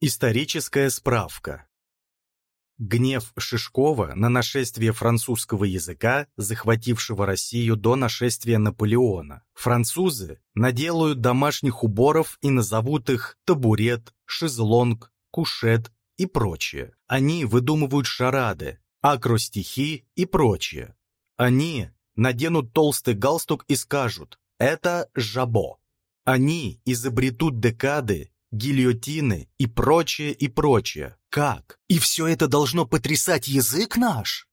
Историческая справка. Гнев Шишкова на нашествие французского языка, захватившего Россию до нашествия Наполеона. Французы наделают домашних уборов и назовут их табурет, шезлонг, кушет и прочее. Они выдумывают шарады, акростихи и прочее. Они наденут толстый галстук и скажут «это жабо». Они изобретут декады гильотины и прочее, и прочее. Как? И все это должно потрясать язык наш?